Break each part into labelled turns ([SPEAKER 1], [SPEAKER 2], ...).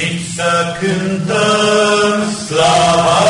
[SPEAKER 1] Veniți să cântăm slava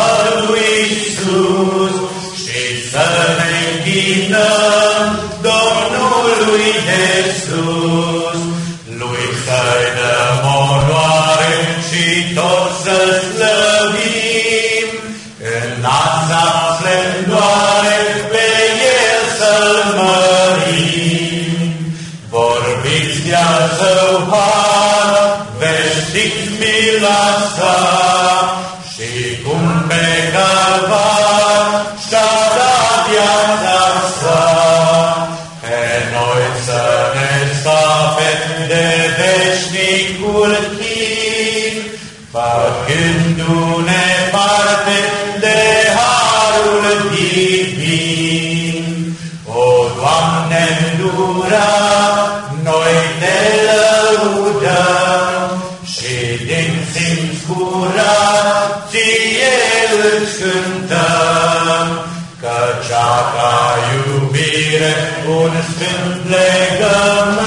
[SPEAKER 1] bun sfânt legământ,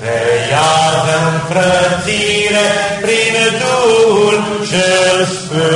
[SPEAKER 1] Pe iar înfrățire prin Duhul cel Sfânt.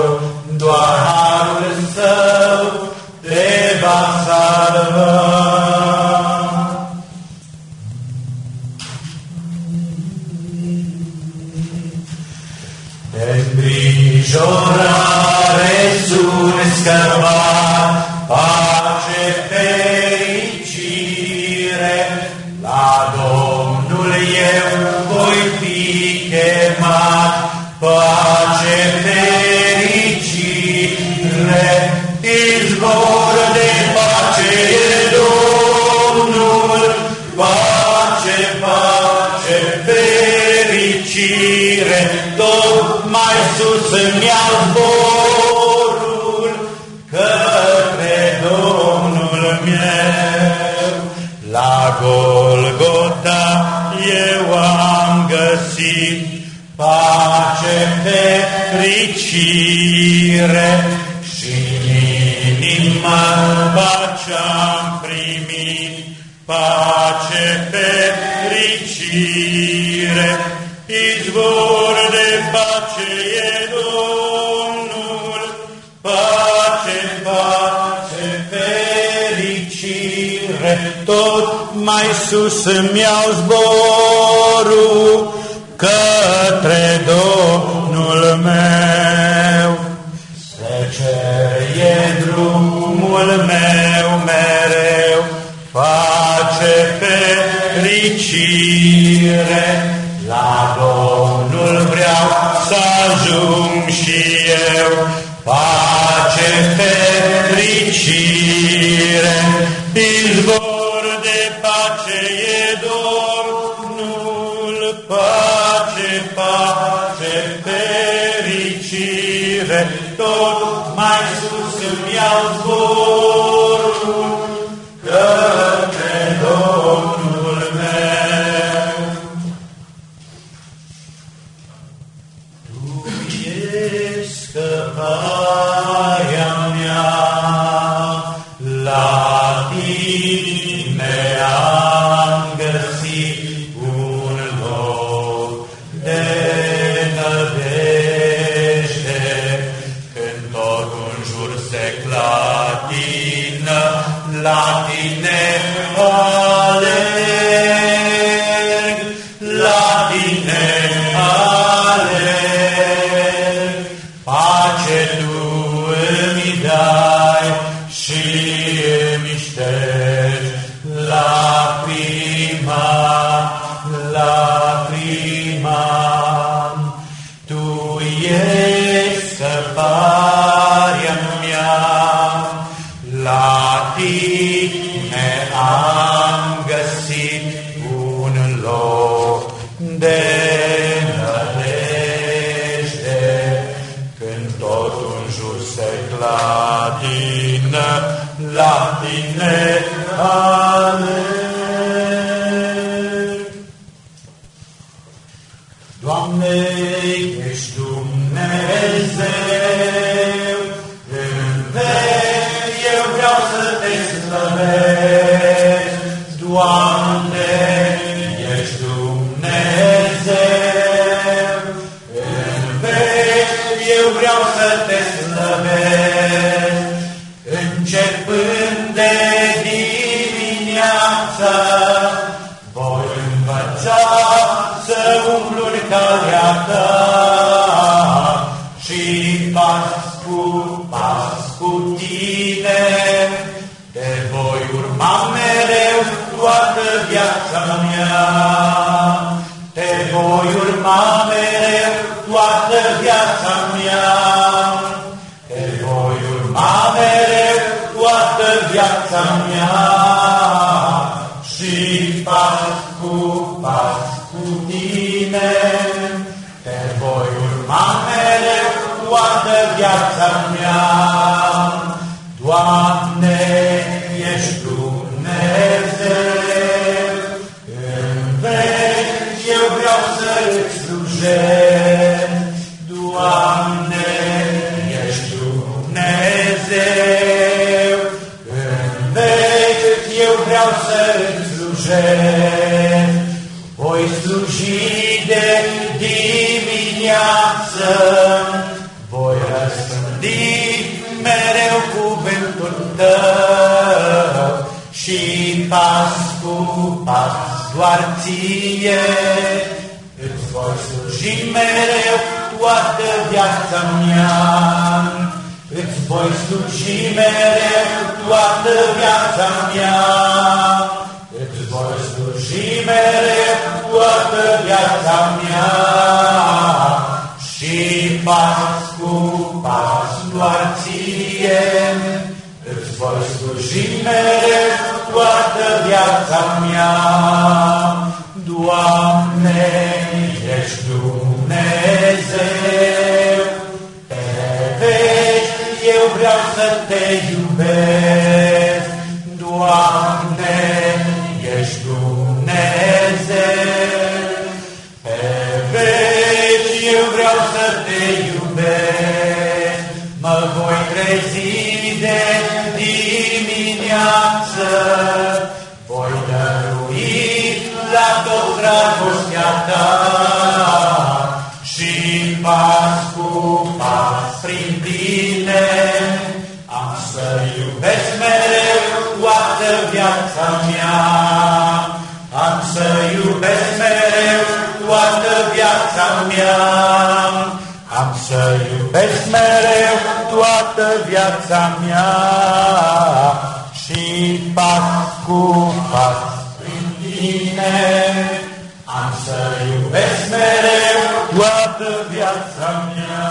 [SPEAKER 1] meu. La Golgota eu am găsit pace, fericire și inima pacea-am primit, pace, fericire, izvor mai sus îmi iau zborul către Domnul meu. Ce e drumul meu mereu, face fericire. La Domnul vreau să ajung și eu, pace fericire. Izvor sus îmi Doamne, ești Dumnezeu, în veci eu vreau să te slăvesc. Ta și pas cu pas cu tine te voi urma mereu toată viața mea. Te voi urma mereu toată viața mea. Te voi urma mereu toată viața mea și pas cu pas toată viața mea. Doamne, ești Dumnezeu, în veci eu vreau să-ți slujesc. Doamne, ești Dumnezeu, în veci eu vreau să-ți slujesc. Voi sluji de dimineață, tău și pas cu pas doar ție îți voi sluji mereu toată viața mea. Îți voi sluji mereu toată viața mea. Îți voi sluji mereu toată viața mea. Și pas cu pas doar ție îți voi sluji mereu toată viața mea. Doamne, ești Dumnezeu, pe veci eu vreau să te iubesc, Doamne, ești Dumnezeu, pe veci eu vreau să te iubesc, mă voi trezi de dimineață, voi dărui la tot dragostea ta și pas cu pas prin tine am să iubesc mereu toată viața mea. Am să iubesc mereu toată viața mea. Am să iubesc mereu toată viața mea și pas cu pas prin tine. Am să iubesc mereu toată viața mea.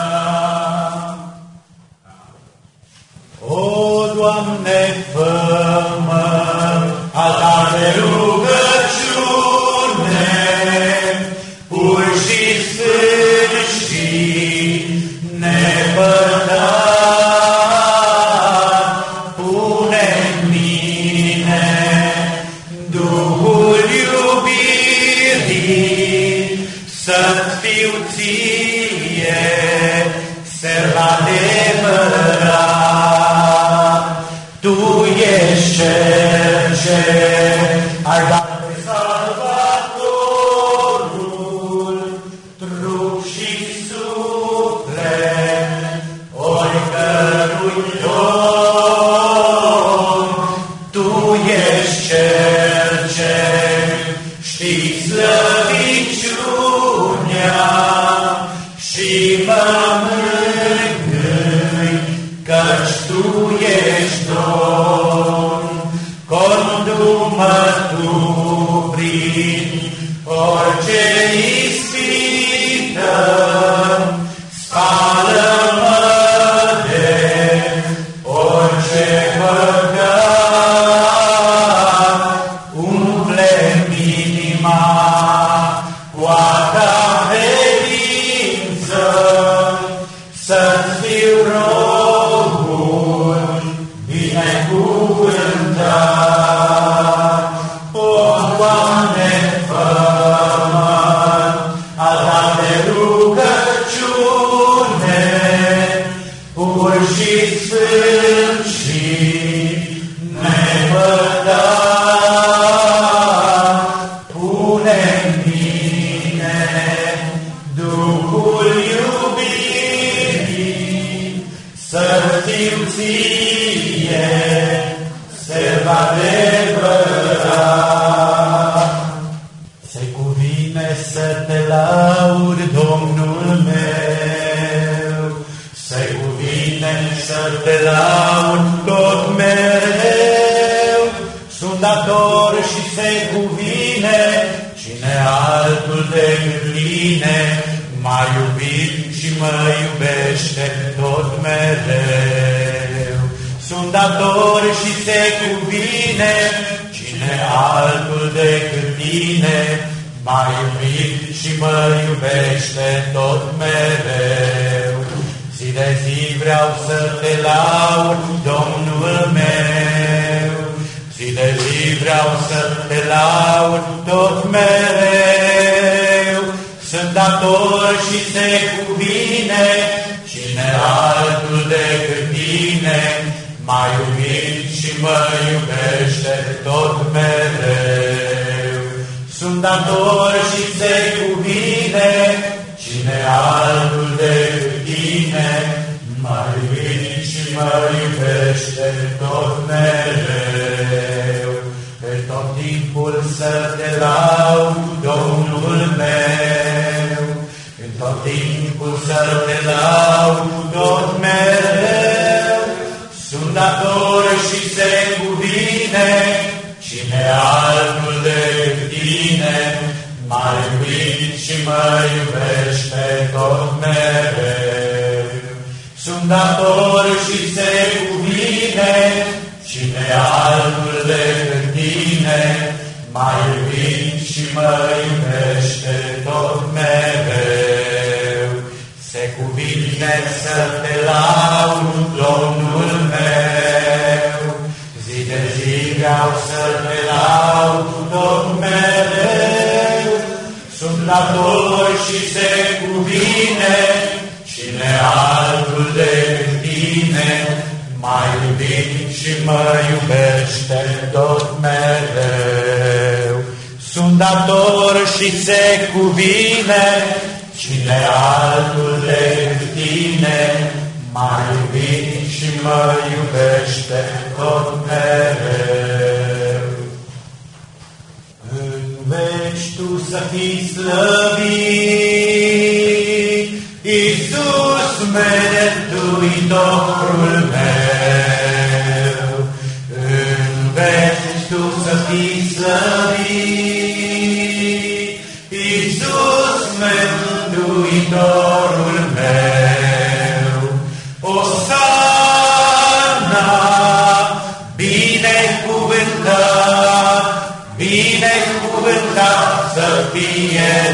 [SPEAKER 1] O, Doamne, fă-mă a ta de rugăciune, cel ce Sunt dator și se cuvine, cine altul decât tine, m-a iubit și mă iubește tot mereu. Pe tot timpul să te laud, Domnul meu, în tot timpul să te laud, tot mereu. Sunt dator și se cuvine, cine altul și mă iubește tot mereu. Sunt dator și se cuvine, cine altul decât tine, mai iubit și mă iubește tot mereu. Se cuvine să te laud, Domnul meu, zi de zi vreau să te laud tot mereu. Sunt la doi și se cuvine, Cine altul de tine, mai iubit și mă iubește tot mereu. Sunt dator și se cuvine, cine altul de tine, mai iubit și mă iubește tot mereu. În veci tu să fii slăvit, Iisus Mântuitorul meu, în veci tu să fii slăvit, Iisus Mântuitorul meu, să fie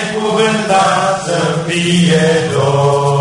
[SPEAKER 1] binecuvântat să fie Domnul.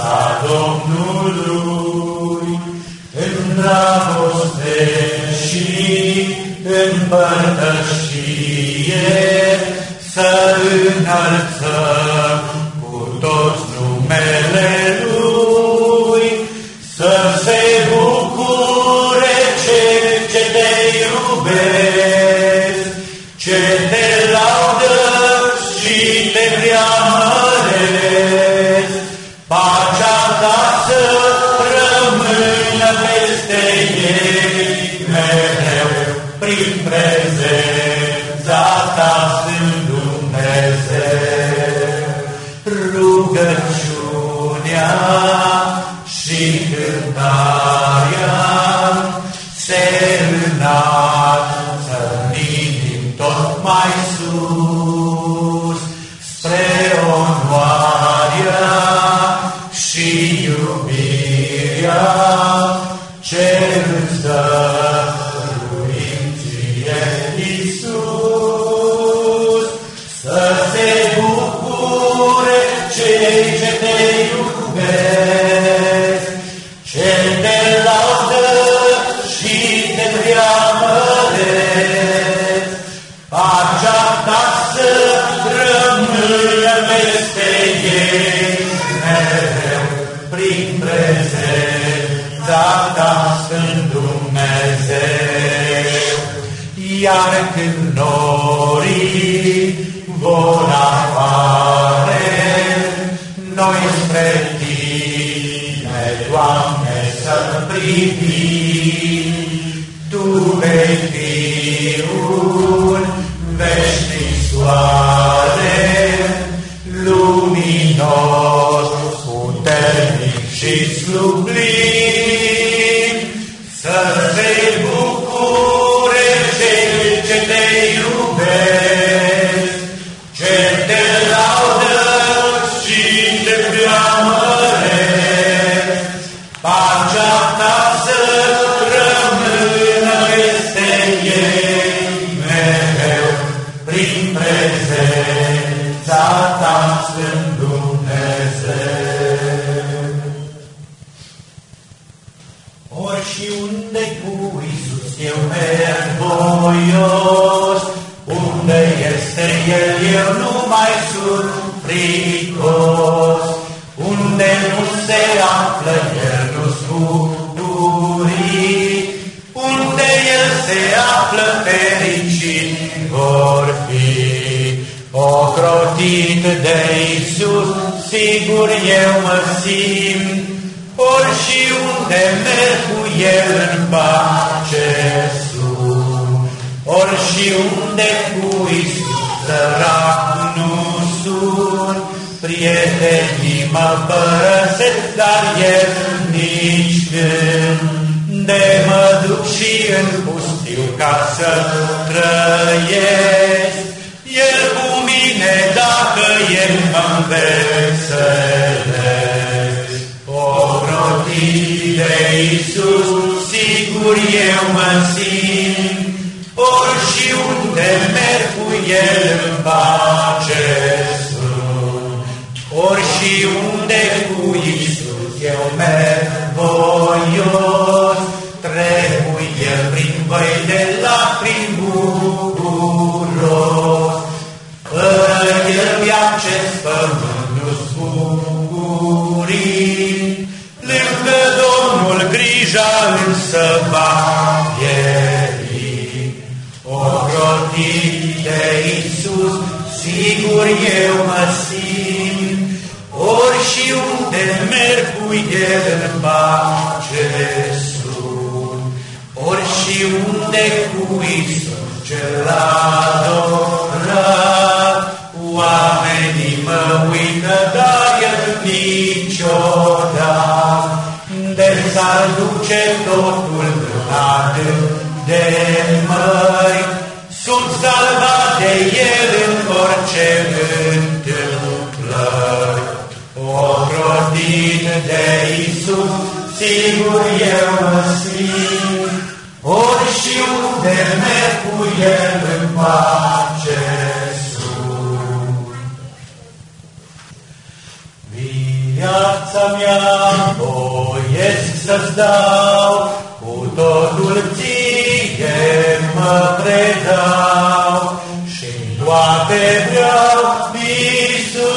[SPEAKER 1] Casa Domnului, în dragoste și în părtășie, să înălțăm iar când norii vor apare, noi spre tine, Doamne, să privim, Tu vei fi un eu merg voios, unde este El, eu nu mai sunt fricos, unde nu se află El nu scuturii, unde El se află fericit vor fi. Ocrotit de Iisus, sigur eu mă simt, ori și unde merg cu El în pace sunt, ori și unde cu Iisus sărac nu sunt, prietenii mă părăsesc, dar El nici când de mă duc și în pustiu ca să trăiesc, El cu mine dacă El mă înveselesc. O rotit de Iisus, sigur eu mă simt, ori și unde merg cu El în pace sunt. Ori și unde cu Iisus eu merg voios, trebuie El prin voi de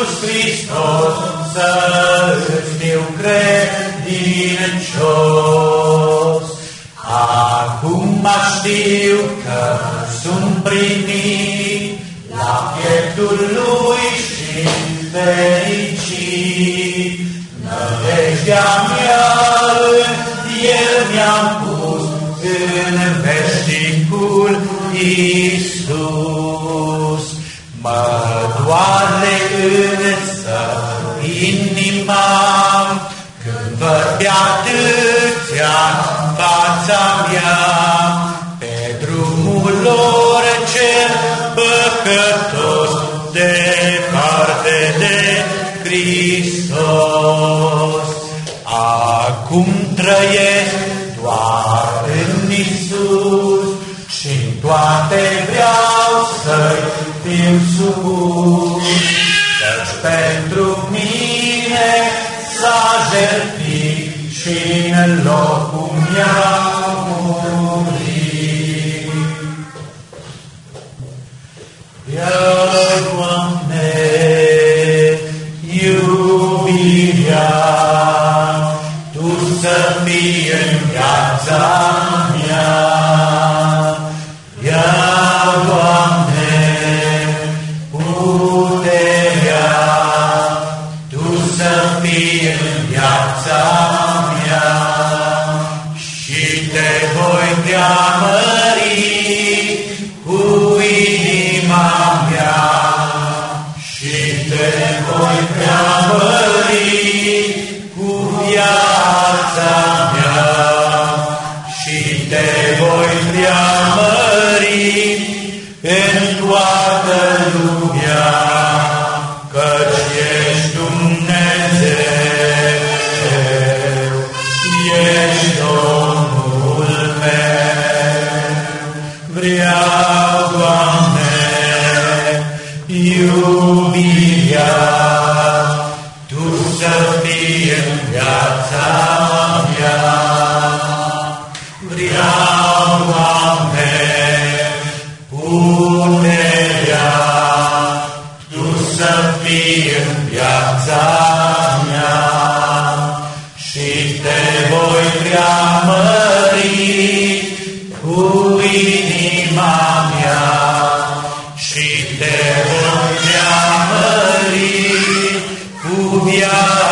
[SPEAKER 1] Iisus Hristos, să-ți fiu credincios. Acum știu că sunt primit la pieptul lui și fericit. Nădejdea mea în el mi-am pus în veșnicul Iisus. Mă doare însă inima când văd pe atâția în fața mea, pe drumul lor cel păcătos, departe de Hristos. Acum trăiesc doar în Isus și în toate vreau să-i fiu supus. Căci pentru mine s-a jertfit și în locul meu murit. Ia, Doamne, iubirea, Tu să fii în viața și te voi preamări cu inima mea și te voi preamări cu viața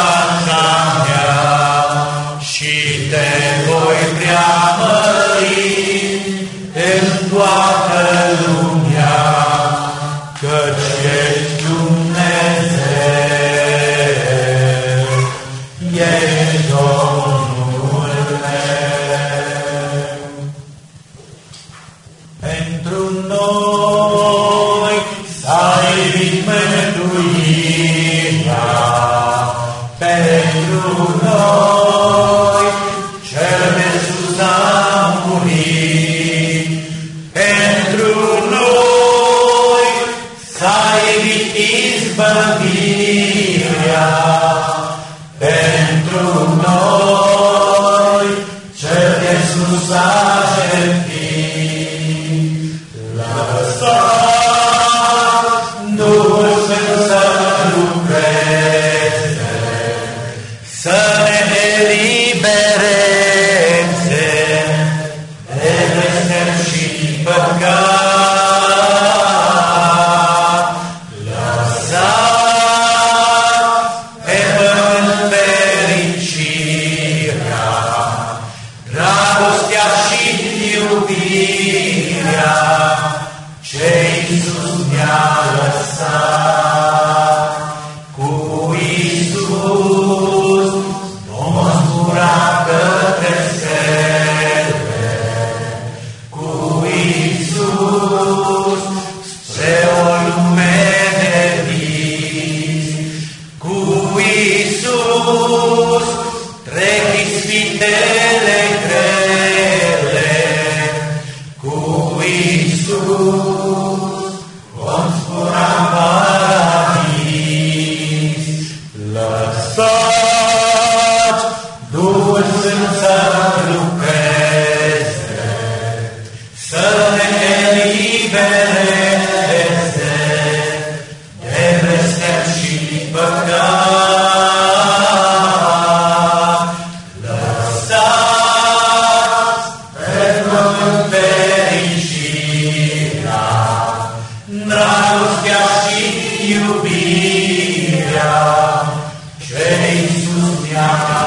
[SPEAKER 1] Yeah.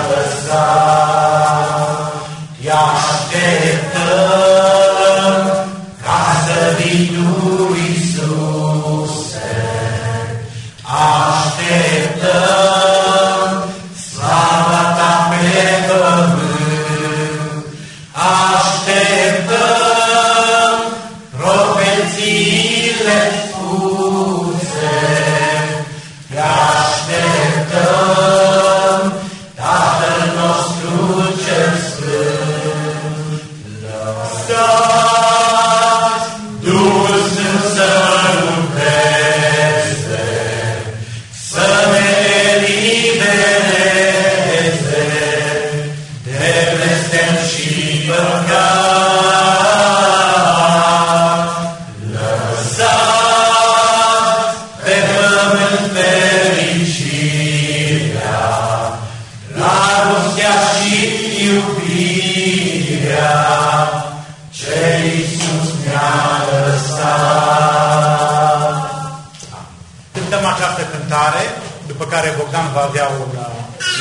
[SPEAKER 1] cântare, după care Bogdan va avea un uh,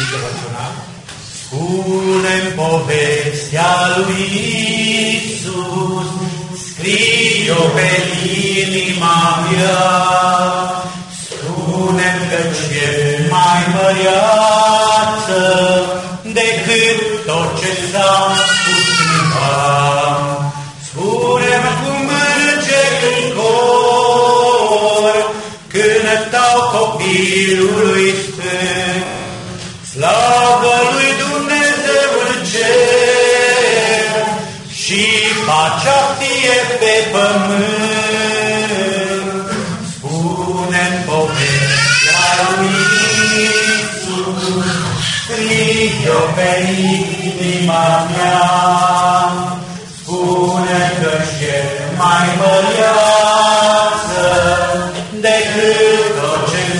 [SPEAKER 1] intervențional. Spune-mi povestea lui Iisus, scrie-o pe inima mea, Spune-mi că ce mai măreață decât tot ce s-a spus în miluiește. Slavă lui Dumnezeul cer și pacea fie pe pământ. Spune-mi povestea lui Iisus, scrie-o pe inima mea. Spune că și mai măreață decât tot ce-mi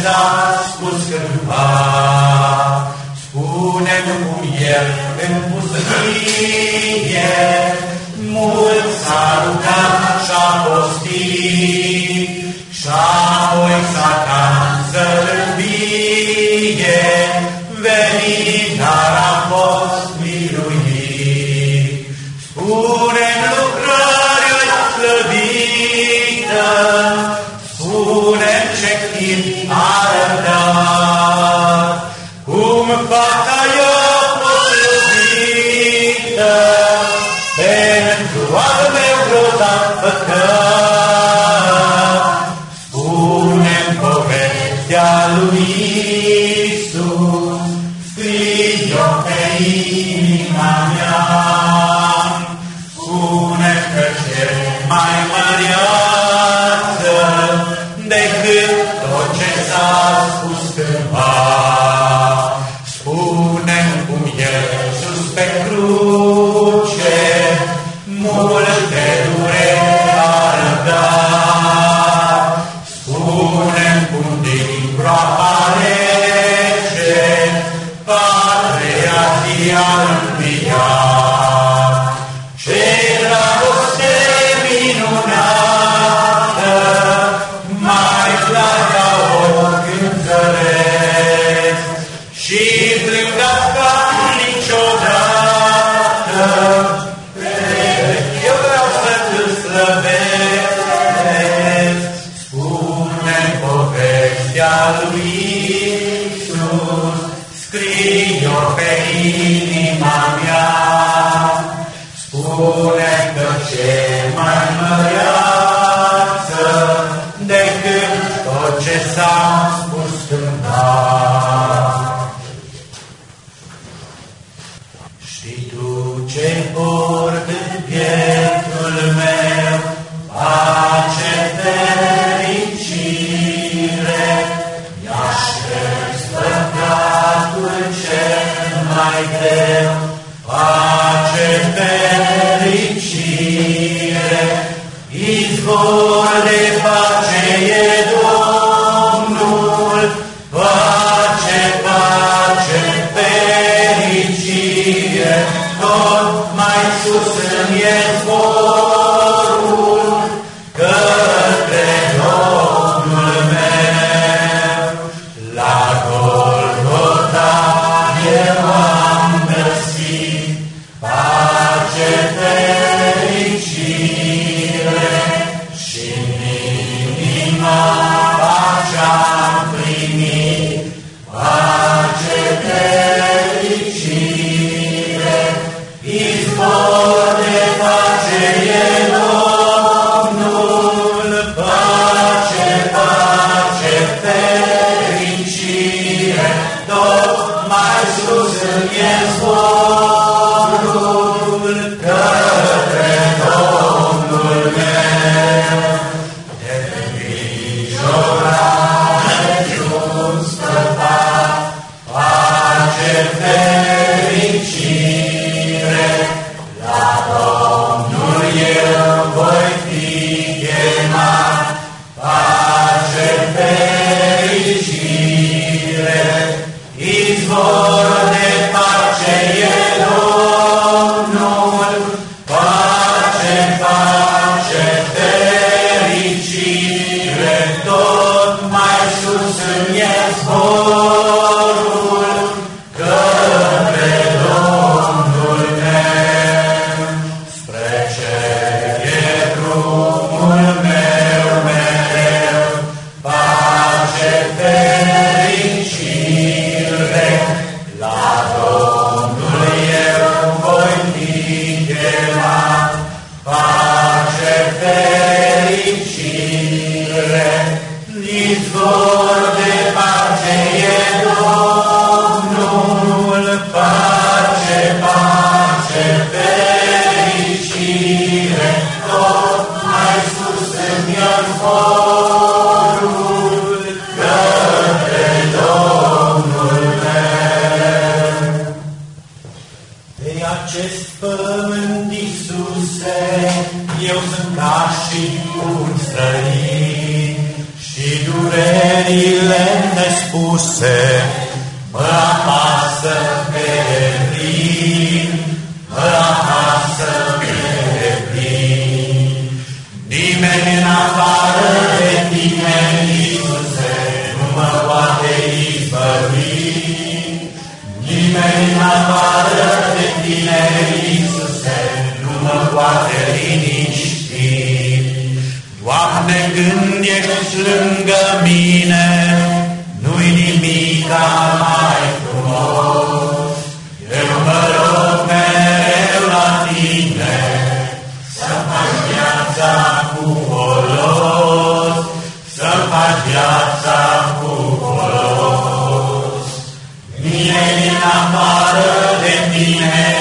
[SPEAKER 1] curva. Spune-mi cum el în pustie mult s-a rugat și-a postit, și-apoi s-a să-l învie. Libri una Bye. Doamne, când ești lângă mine, nu-i nimic mai frumos. Eu mă rog mereu la tine să faci viața cu folos, să faci viața cu folos. Mie din afară de tine